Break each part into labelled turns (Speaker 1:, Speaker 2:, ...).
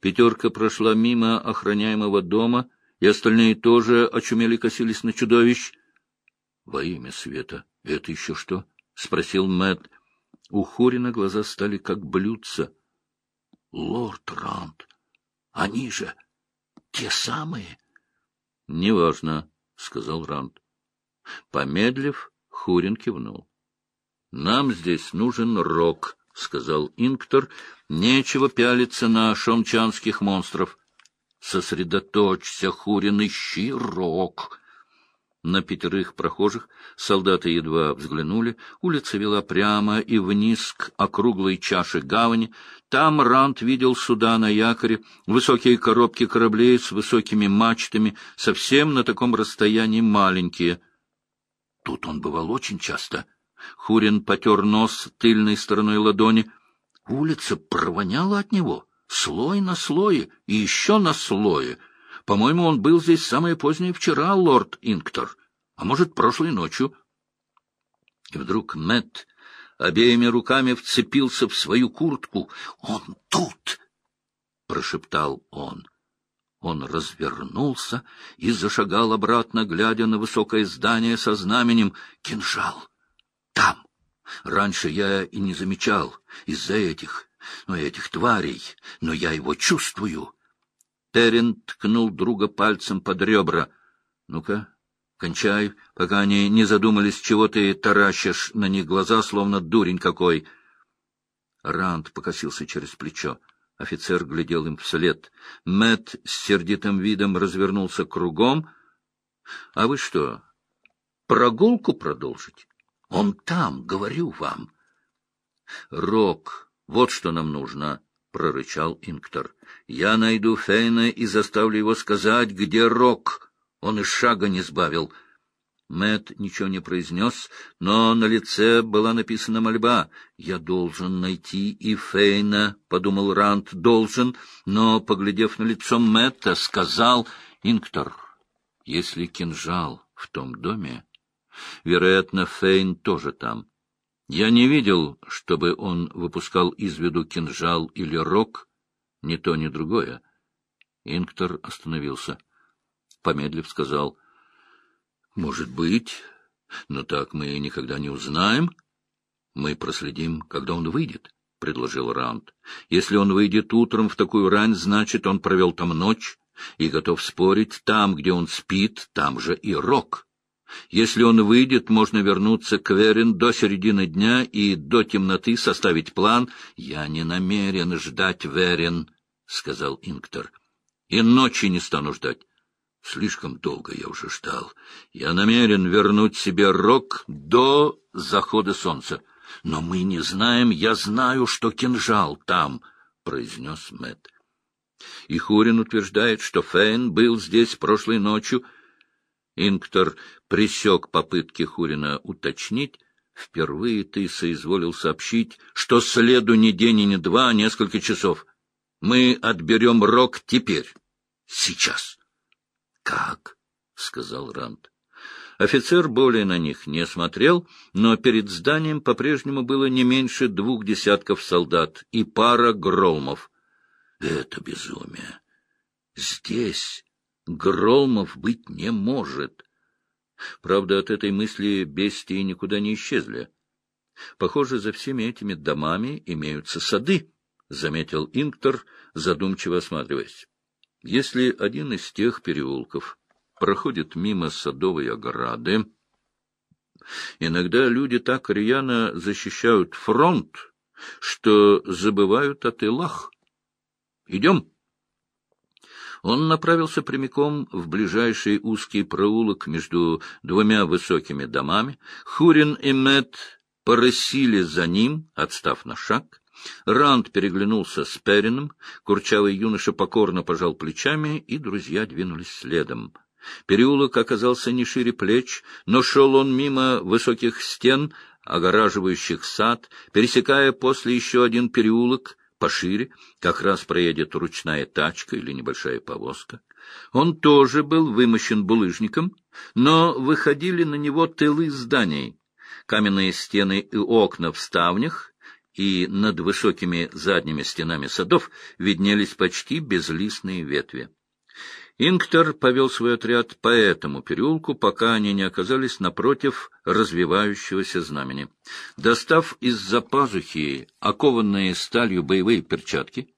Speaker 1: Пятерка прошла мимо охраняемого дома, и остальные тоже очумели косились на чудовищ. — Во имя света, это еще что? — спросил Мэтт. У Хорина глаза стали как блюдца. — Лорд Ранд, они же те самые? — Неважно, — сказал Ранд. Помедлив, Хурин кивнул. — Нам здесь нужен рок, — сказал Инктор. — Нечего пялиться на шончанских монстров. — Сосредоточься, Хурин, ищи рок. На пятерых прохожих солдаты едва взглянули. Улица вела прямо и вниз к округлой чаше гавани. Там Рант видел суда на якоре, высокие коробки кораблей с высокими мачтами, совсем на таком расстоянии маленькие. Тут он бывал очень часто. Хурин потер нос тыльной стороной ладони. Улица провоняла от него, слой на слое и еще на слое — по-моему, он был здесь самое позднее вчера, лорд Инктор, а может, прошлой ночью. И вдруг Мэтт обеими руками вцепился в свою куртку. «Он тут!» — прошептал он. Он развернулся и зашагал обратно, глядя на высокое здание со знаменем «Кинжал». Там. Раньше я и не замечал из-за этих, ну, этих тварей, но я его чувствую. Терен ткнул друга пальцем под ребра. — Ну-ка, кончай, пока они не задумались, чего ты таращишь на них глаза, словно дурень какой. Ранд покосился через плечо. Офицер глядел им вслед. Мэт с сердитым видом развернулся кругом. — А вы что, прогулку продолжить? Он там, говорю вам. — Рок, вот что нам нужно, прорычал Инктор. — Я найду Фейна и заставлю его сказать, где Рок. Он и шага не сбавил. Мэт ничего не произнес, но на лице была написана мольба. «Я должен найти и Фейна», — подумал Рант, — «должен», но, поглядев на лицо Мэтта, сказал Инктор, «Если кинжал в том доме, вероятно, Фейн тоже там». Я не видел, чтобы он выпускал из виду кинжал или рог, ни то, ни другое. Инктор остановился. Помедлив сказал, — Может быть, но так мы никогда не узнаем. Мы проследим, когда он выйдет, — предложил Раунд. Если он выйдет утром в такую рань, значит, он провел там ночь и готов спорить, там, где он спит, там же и рог. Если он выйдет, можно вернуться к Верин до середины дня и до темноты составить план. — Я не намерен ждать Верин, — сказал Инктор. — И ночи не стану ждать. Слишком долго я уже ждал. Я намерен вернуть себе рог до захода солнца. Но мы не знаем, я знаю, что кинжал там, — произнес Мэтт. И Хурин утверждает, что Фейн был здесь прошлой ночью, — Инктор пресек попытки Хурина уточнить. Впервые ты соизволил сообщить, что следу не день и не два, а несколько часов. Мы отберем рог теперь, сейчас. — Как? — сказал Ранд. Офицер более на них не смотрел, но перед зданием по-прежнему было не меньше двух десятков солдат и пара громов. — Это безумие. Здесь Громов быть не может. Правда, от этой мысли бестии никуда не исчезли. Похоже, за всеми этими домами имеются сады, — заметил Инктор, задумчиво осматриваясь. Если один из тех переулков проходит мимо садовой ограды, иногда люди так рьяно защищают фронт, что забывают о тылах. Идем. Он направился прямиком в ближайший узкий проулок между двумя высокими домами. Хурин и Мэтт порысили за ним, отстав на шаг. Ранд переглянулся с Перином, курчавый юноша покорно пожал плечами, и друзья двинулись следом. Переулок оказался не шире плеч, но шел он мимо высоких стен, огораживающих сад, пересекая после еще один переулок — пошире, как раз проедет ручная тачка или небольшая повозка. Он тоже был вымощен булыжником, но выходили на него тылы зданий, каменные стены и окна в ставнях, и над высокими задними стенами садов виднелись почти безлистные ветви. Инктор повел свой отряд по этому переулку, пока они не оказались напротив развивающегося знамени. Достав из-за пазухи окованные сталью боевые перчатки,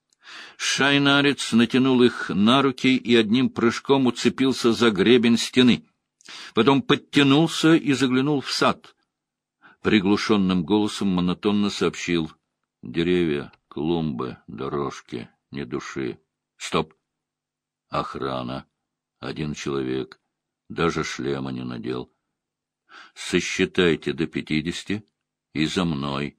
Speaker 1: Шайнарец натянул их на руки и одним прыжком уцепился за гребень стены. Потом подтянулся и заглянул в сад. Приглушенным голосом монотонно сообщил. Деревья, клумбы, дорожки, ни души. Стоп! Охрана. Один человек. Даже шлема не надел. Сосчитайте до пятидесяти и за мной.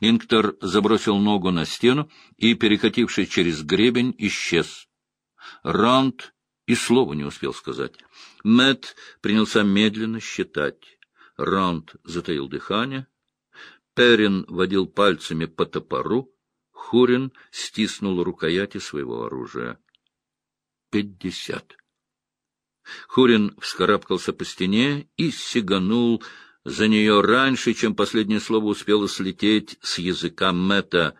Speaker 1: Инктор забросил ногу на стену и, перекатившись через гребень, исчез. Раунд и слова не успел сказать. Мэт принялся медленно считать. Раунд затаил дыхание. Перин водил пальцами по топору. Хурин стиснул рукояти своего оружия. Пятьдесят. Хурин вскарабкался по стене и сиганул за нее раньше, чем последнее слово успело слететь с языка Мэтта.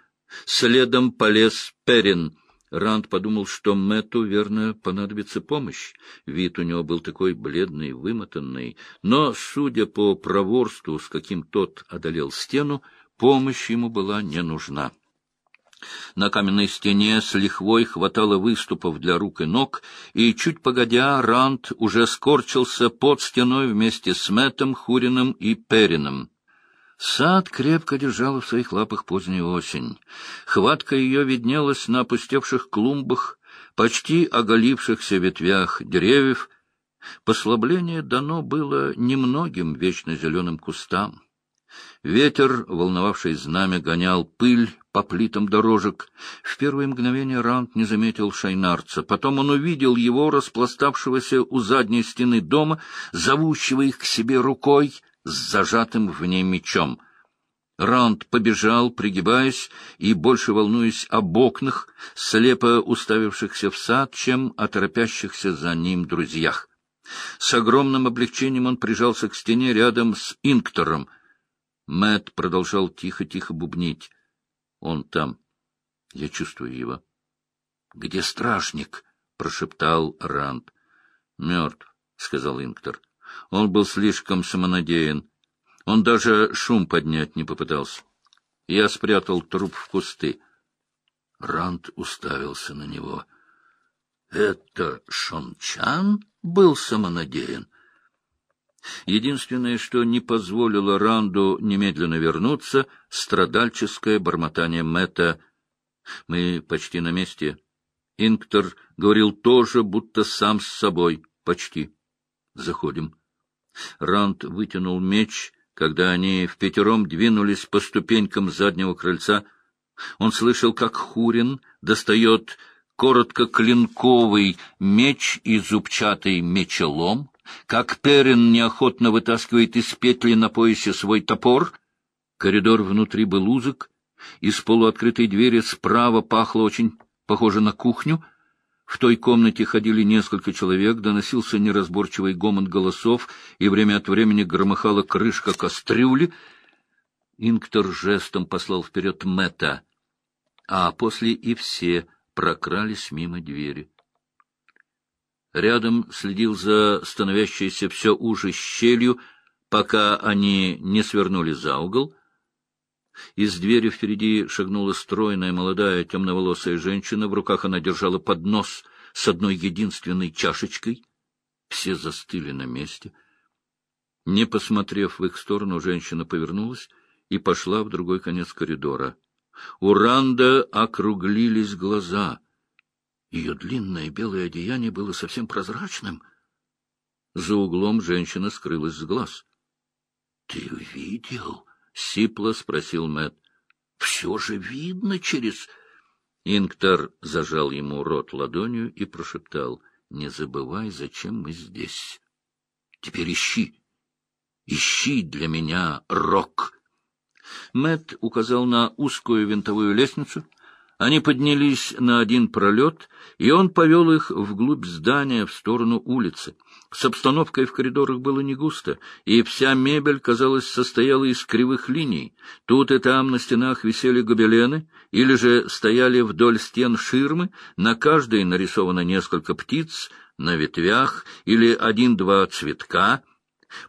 Speaker 1: Следом полез Перин. Ранд подумал, что Мэтту, верно, понадобится помощь. Вид у него был такой бледный, вымотанный. Но, судя по проворству, с каким тот одолел стену, помощь ему была не нужна. На каменной стене с лихвой хватало выступов для рук и ног, и, чуть погодя, Ранд уже скорчился под стеной вместе с Мэттом, Хурином и Перином. Сад крепко держала в своих лапах поздняя осень. Хватка ее виднелась на опустевших клумбах, почти оголившихся ветвях деревьев. Послабление дано было немногим вечно зеленым кустам. Ветер, волновавший знамя, гонял пыль по плитам дорожек. В первое мгновение Рант не заметил шайнарца. Потом он увидел его, распластавшегося у задней стены дома, зовущего их к себе рукой с зажатым в ней мечом. Ранд побежал, пригибаясь и больше волнуясь об окнах, слепо уставившихся в сад, чем о торопящихся за ним друзьях. С огромным облегчением он прижался к стене рядом с Инктором — Мэт продолжал тихо-тихо бубнить. Он там. Я чувствую его. — Где стражник? — прошептал Ранд. — Мертв, — сказал Инктор. Он был слишком самонадеян. Он даже шум поднять не попытался. Я спрятал труп в кусты. Ранд уставился на него. — Это Шончан был самонадеян? — Единственное, что не позволило Ранду немедленно вернуться, — страдальческое бормотание Мэтта. Мы почти на месте. Инктор говорил тоже, будто сам с собой. Почти. Заходим. Ранд вытянул меч, когда они в пятером двинулись по ступенькам заднего крыльца. Он слышал, как Хурин достает коротко клинковый меч и зубчатый мечелом, как Перин неохотно вытаскивает из петли на поясе свой топор. Коридор внутри был узок, из полуоткрытой двери справа пахло очень похоже на кухню. В той комнате ходили несколько человек, доносился неразборчивый гомон голосов, и время от времени громыхала крышка кастрюли. Инктор жестом послал вперед Мэтта, а после и все прокрались мимо двери. Рядом следил за становящейся все уже щелью, пока они не свернули за угол. Из двери впереди шагнула стройная молодая темноволосая женщина. В руках она держала поднос с одной единственной чашечкой. Все застыли на месте. Не посмотрев в их сторону, женщина повернулась и пошла в другой конец коридора. У Ранда округлились глаза — ее длинное белое одеяние было совсем прозрачным. За углом женщина скрылась с глаз. — Ты видел? — сипло спросил Мэт. Все же видно через... Инктор зажал ему рот ладонью и прошептал. — Не забывай, зачем мы здесь. Теперь ищи. Ищи для меня рок. Мэт указал на узкую винтовую лестницу — Они поднялись на один пролет, и он повел их вглубь здания, в сторону улицы. С обстановкой в коридорах было не густо, и вся мебель, казалось, состояла из кривых линий. Тут и там на стенах висели гобелены, или же стояли вдоль стен ширмы, на каждой нарисовано несколько птиц, на ветвях или один-два цветка.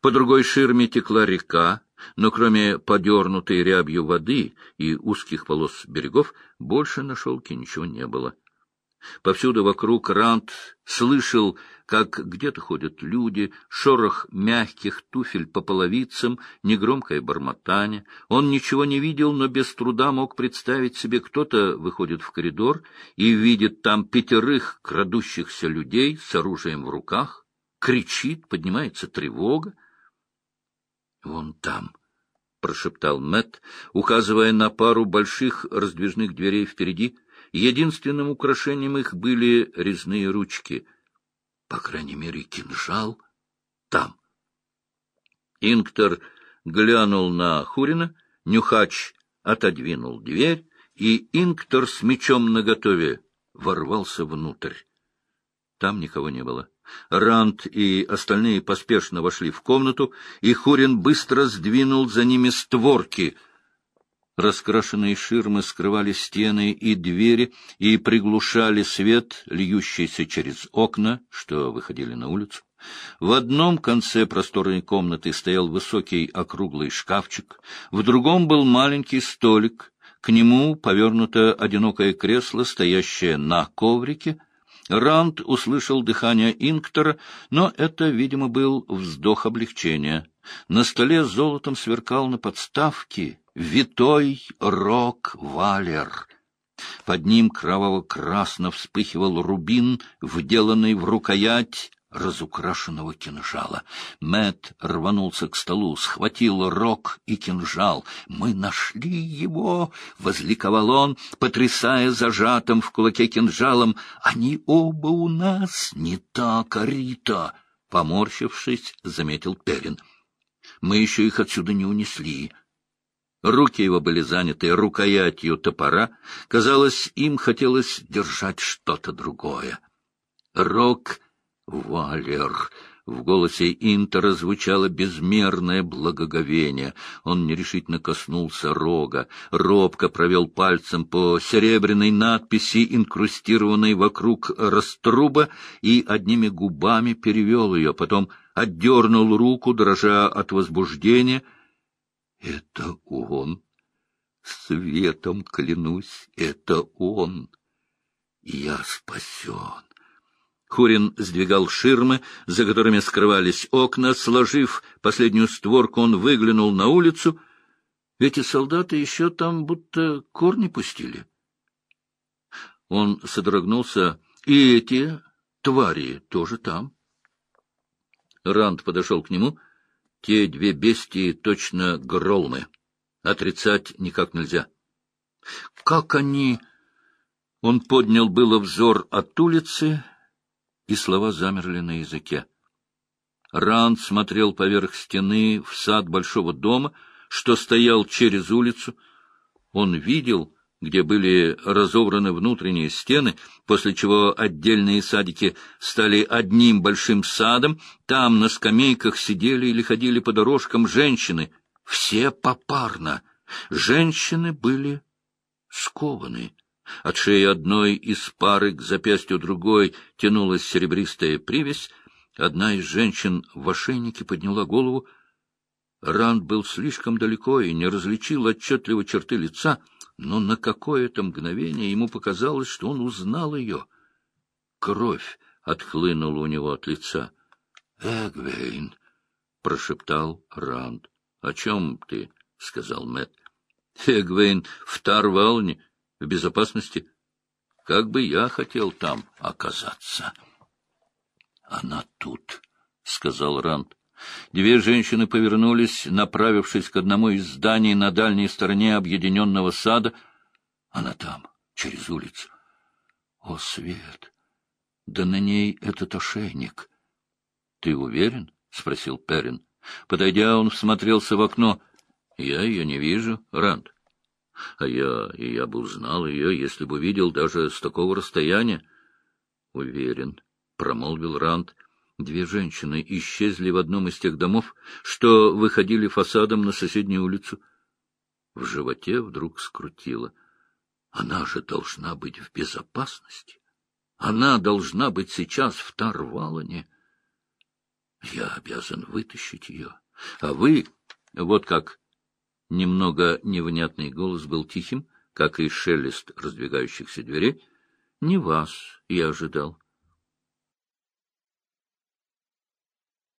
Speaker 1: По другой ширме текла река, но кроме подернутой рябью воды и узких полос берегов, больше на шелке ничего не было. Повсюду вокруг Рант слышал, как где-то ходят люди, шорох мягких туфель по половицам, негромкое бормотание. Он ничего не видел, но без труда мог представить себе, кто-то выходит в коридор и видит там пятерых крадущихся людей с оружием в руках, кричит, поднимается тревога. Вон там, — прошептал Мэт, указывая на пару больших раздвижных дверей впереди. Единственным украшением их были резные ручки. По крайней мере, кинжал там. Инктор глянул на Хурина, Нюхач отодвинул дверь, и Инктор с мечом наготове ворвался внутрь. Там никого не было. Ранд и остальные поспешно вошли в комнату, и Хурин быстро сдвинул за ними створки. Раскрашенные ширмы скрывали стены и двери и приглушали свет, льющийся через окна, что выходили на улицу. В одном конце просторной комнаты стоял высокий округлый шкафчик, в другом был маленький столик, к нему повернуто одинокое кресло, стоящее на коврике — Ранд услышал дыхание Инктора, но это, видимо, был вздох облегчения. На столе золотом сверкал на подставке витой рок-валер. Под ним кроваво-красно вспыхивал рубин, вделанный в рукоять разукрашенного кинжала. Мэт рванулся к столу, схватил рог и кинжал. «Мы нашли его!» — возликовал он, потрясая зажатым в кулаке кинжалом. «Они оба у нас, не так, Арита!» — поморщившись, заметил Перин. «Мы еще их отсюда не унесли». Руки его были заняты рукоятью топора. Казалось, им хотелось держать что-то другое. Рог Валер! В голосе Интера звучало безмерное благоговение. Он нерешительно коснулся рога, робко провел пальцем по серебряной надписи, инкрустированной вокруг раструба, и одними губами перевел ее, потом отдернул руку, дрожа от возбуждения. — Это он! Светом клянусь, это он! Я спасен! Хурин сдвигал ширмы, за которыми скрывались окна. Сложив последнюю створку, он выглянул на улицу. Эти солдаты еще там будто корни пустили. Он содрогнулся. И эти твари тоже там. Ранд подошел к нему. Те две бестии точно гролмы. Отрицать никак нельзя. Как они... Он поднял было взор от улицы и слова замерли на языке. Ранд смотрел поверх стены в сад большого дома, что стоял через улицу. Он видел, где были разобраны внутренние стены, после чего отдельные садики стали одним большим садом. Там на скамейках сидели или ходили по дорожкам женщины, все попарно. Женщины были скованы. От шеи одной из пары к запястью другой тянулась серебристая привязь. Одна из женщин в ошейнике подняла голову. Ранд был слишком далеко и не различил отчетливо черты лица, но на какое-то мгновение ему показалось, что он узнал ее. Кровь отхлынула у него от лица. — Эгвейн! — прошептал Ранд. — О чем ты? — сказал Мэтт. Эгвейн в Тарвалне в безопасности. Как бы я хотел там оказаться. — Она тут, — сказал Ранд. Две женщины повернулись, направившись к одному из зданий на дальней стороне объединенного сада. Она там, через улицу. О, свет! Да на ней этот ошейник. — Ты уверен? — спросил Перин. Подойдя, он всмотрелся в окно. — Я ее не вижу, Ранд. А я, и я бы узнал ее, если бы видел даже с такого расстояния. — Уверен, — промолвил Ранд. Две женщины исчезли в одном из тех домов, что выходили фасадом на соседнюю улицу. В животе вдруг скрутило. Она же должна быть в безопасности. Она должна быть сейчас в Тарвалане. Я обязан вытащить ее. А вы, вот как Немного невнятный голос был тихим, как и шелест раздвигающихся дверей. Не вас я ожидал.